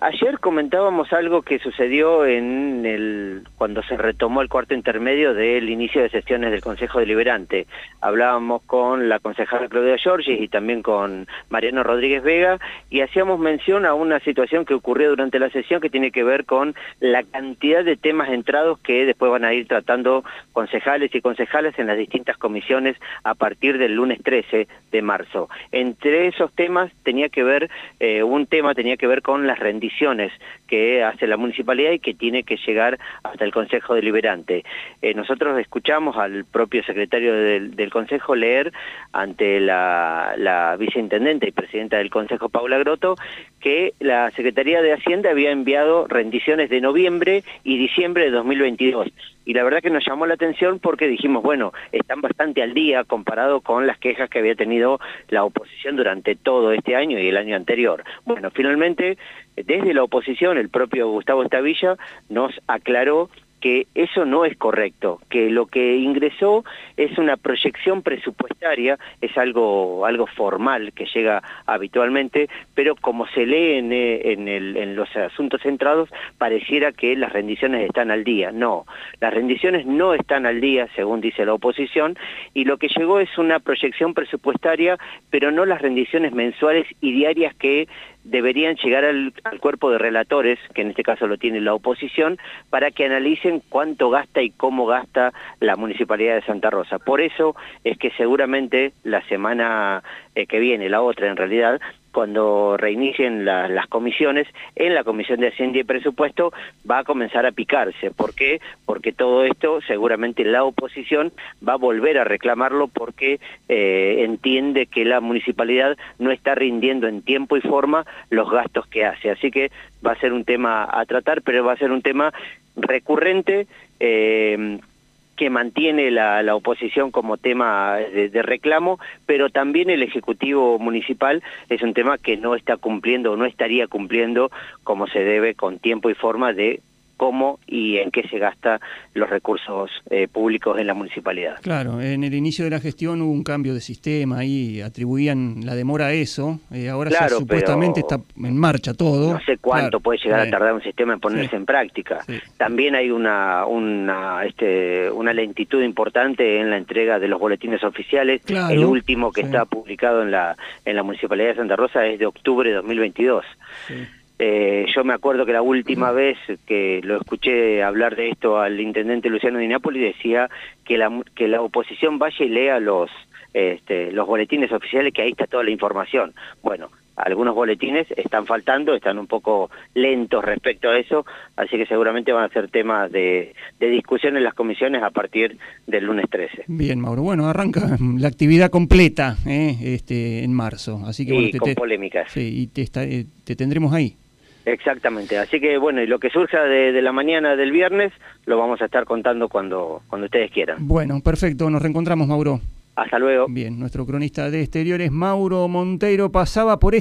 ayer comentábamos algo que sucedió en el cuando se retomó el cuarto intermedio del inicio de sesiones del Consejo Deliberante. Hablábamos con la concejala Claudia Giorgis y también con Mariano Rodríguez Vega y hacíamos mención a una situación que ocurrió durante la sesión que tiene que ver con la cantidad de temas entrados que después van a ir tratando concejales y concejales en las distintas comisiones a partir del lunes 13 de marzo. Entre esos temas tenía que ver, eh, un tema tenía que ver con las rendiciones que hace la municipalidad y que tiene que llegar hasta el Consejo Deliberante. Eh, nosotros escuchamos al propio secretario del, Consejo leer ante la, viceintendente y presidenta del Consejo, Paula Groto, que la Secretaría de Hacienda había enviado rendiciones de noviembre y diciembre de 2022 y la verdad que nos llamó la atención porque dijimos, bueno, están bastante al día comparado con las quejas que había tenido la oposición durante todo este año y el año anterior. Bueno, finalmente, desde la oposición, el propio Gustavo Estavilla nos aclaró que eso no es correcto, que lo que ingresó es una proyección presupuestaria, es algo, algo formal que llega habitualmente, pero como se lee en, eh, en, el, en los asuntos centrados, pareciera que las rendiciones están al día. No, las rendiciones no están al día, según dice la oposición, y lo que llegó es una proyección presupuestaria, pero no las rendiciones mensuales y diarias que deberían llegar al, cuerpo de relatores, que en este caso lo tiene la oposición, para que cuánto gasta y cómo gasta la Municipalidad de Santa Rosa. Por eso es que seguramente la semana eh, que viene, la otra en realidad, cuando reinicien las comisiones, en la Comisión de Hacienda y Presupuesto va a comenzar a picarse. ¿Por qué? Porque todo esto seguramente la oposición va a volver a reclamarlo porque eh, entiende que la municipalidad no está rindiendo en tiempo y forma los gastos que hace. Así que va a ser un tema a tratar, pero va a ser un tema recurrente eh, que mantiene la, la oposición como tema de, reclamo, pero también el Ejecutivo Municipal es un tema que no está cumpliendo o no estaría cumpliendo como se debe con tiempo y forma de cómo y en qué se gasta los recursos eh, públicos en la municipalidad. Claro, en el inicio de la gestión hubo un cambio de sistema y atribuían la demora a eso, eh, ahora supuestamente está en marcha todo. No sé cuánto puede llegar a eh, tardar un sistema en ponerse en práctica. También hay una, una, este, una lentitud importante en la entrega de los boletines oficiales. el último que está publicado en la, en la Municipalidad de Santa Rosa es de octubre de 2022. Eh, yo me acuerdo que la última vez que lo escuché hablar de esto al intendente Luciano Di Napoli decía que la, que la oposición vaya y lea los, este, los boletines oficiales, que ahí está toda la información. Bueno, algunos boletines están faltando, están un poco lentos respecto a eso, así que seguramente van a ser temas de, discusión en las comisiones a partir del lunes 13. Bien, Mauro. Bueno, arranca la actividad completa ¿eh? este, en marzo, así que bueno, con polémicas. Sí, y te, eh, te tendremos ahí. Exactamente, así que bueno, y lo que surja de, la mañana del viernes lo vamos a estar contando cuando, cuando ustedes quieran. Bueno, perfecto, nos reencontramos Mauro. Hasta luego. Bien, nuestro cronista de exteriores Mauro Monteiro pasaba por este